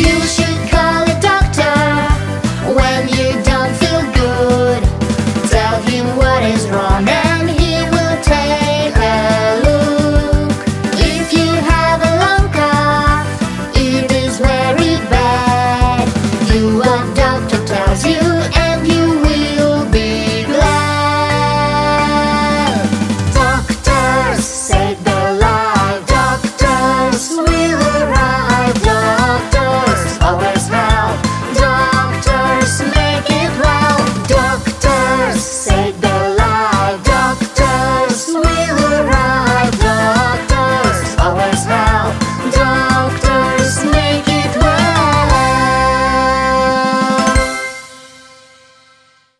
you